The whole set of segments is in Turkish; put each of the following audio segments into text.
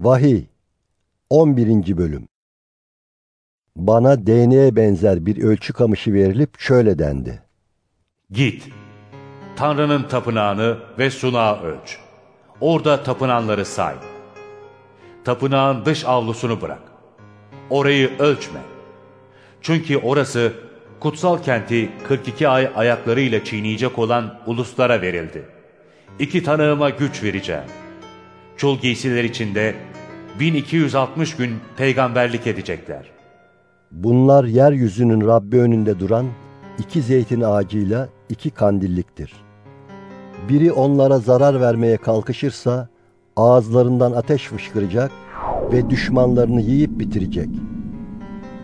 Vahiy 11. Bölüm Bana değneğe benzer bir ölçü kamışı verilip şöyle dendi. Git, Tanrı'nın tapınağını ve sunağı ölç. Orada tapınanları say. Tapınağın dış avlusunu bırak. Orayı ölçme. Çünkü orası kutsal kenti 42 ay ayaklarıyla çiğneyecek olan uluslara verildi. İki tanığıma güç vereceğim. Çul giysiler içinde 1260 gün peygamberlik edecekler. Bunlar yeryüzünün Rabbi önünde duran iki zeytin ağacıyla iki kandilliktir. Biri onlara zarar vermeye kalkışırsa ağızlarından ateş fışkıracak ve düşmanlarını yiyip bitirecek.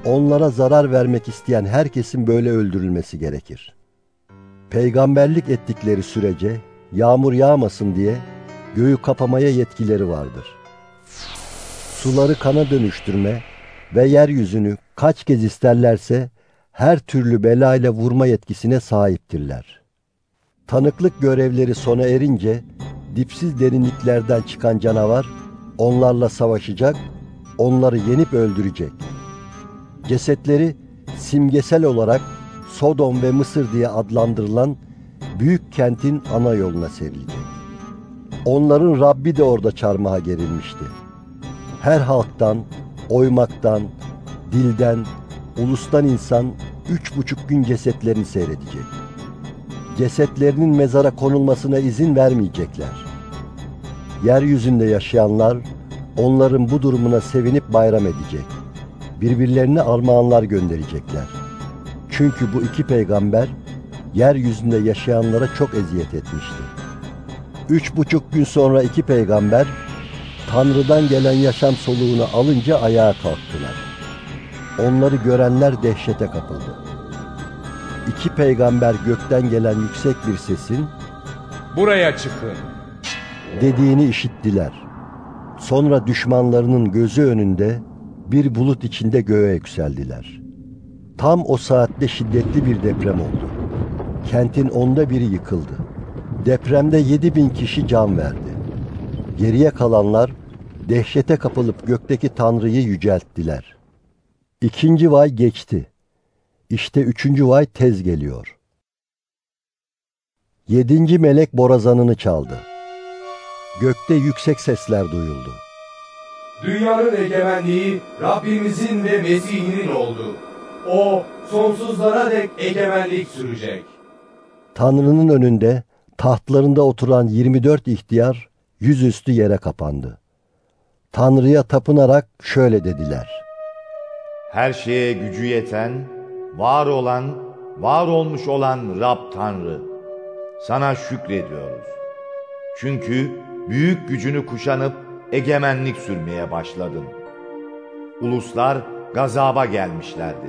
Onlara zarar vermek isteyen herkesin böyle öldürülmesi gerekir. Peygamberlik ettikleri sürece yağmur yağmasın diye göğü kapamaya yetkileri vardır. Suları kana dönüştürme ve yeryüzünü kaç kez isterlerse her türlü belayla vurma yetkisine sahiptirler. Tanıklık görevleri sona erince dipsiz derinliklerden çıkan canavar onlarla savaşacak, onları yenip öldürecek. Cesetleri simgesel olarak Sodom ve Mısır diye adlandırılan büyük kentin ana yoluna serilecek. Onların Rabbi de orada çarmıha gerilmişti. Her halktan, oymaktan, dilden, ulustan insan üç buçuk gün cesetlerini seyredecek. Cesetlerinin mezara konulmasına izin vermeyecekler. Yeryüzünde yaşayanlar onların bu durumuna sevinip bayram edecek. Birbirlerine armağanlar gönderecekler. Çünkü bu iki peygamber yeryüzünde yaşayanlara çok eziyet etmişti. Üç buçuk gün sonra iki peygamber Tanrı'dan gelen yaşam soluğunu alınca ayağa kalktılar. Onları görenler dehşete kapıldı. İki peygamber gökten gelen yüksek bir sesin Buraya çıkın. dediğini işittiler. Sonra düşmanlarının gözü önünde bir bulut içinde göğe yükseldiler. Tam o saatte şiddetli bir deprem oldu. Kentin onda biri yıkıldı. Depremde yedi bin kişi can verdi. Geriye kalanlar dehşete kapılıp gökteki Tanrı'yı yücelttiler. İkinci vay geçti. İşte üçüncü vay tez geliyor. Yedinci melek borazanını çaldı. Gökte yüksek sesler duyuldu. Dünyanın egemenliği Rabbimizin ve Mesih'inin oldu. O sonsuzlara dek egemenlik sürecek. Tanrı'nın önünde tahtlarında oturan 24 ihtiyar yüzüstü yere kapandı. Tanrı'ya tapınarak şöyle dediler. Her şeye gücü yeten, var olan, var olmuş olan Rab Tanrı. Sana şükrediyoruz. Çünkü büyük gücünü kuşanıp egemenlik sürmeye başladın. Uluslar gazaba gelmişlerdi.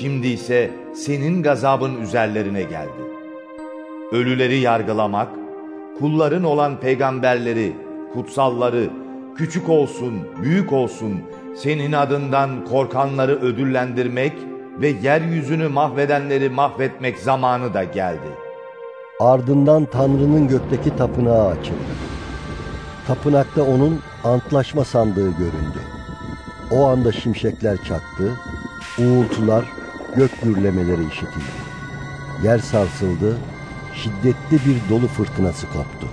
Şimdi ise senin gazabın üzerlerine geldi. Ölüleri yargılamak, kulların olan peygamberleri, kutsalları, küçük olsun, büyük olsun, senin adından korkanları ödüllendirmek ve yeryüzünü mahvedenleri mahvetmek zamanı da geldi. Ardından Tanrı'nın gökteki tapınağı açıldı. Tapınakta onun antlaşma sandığı göründü. O anda şimşekler çaktı, uğultular, gök gürlemeleri işitildi. Yer sarsıldı, şiddetli bir dolu fırtınası koptu.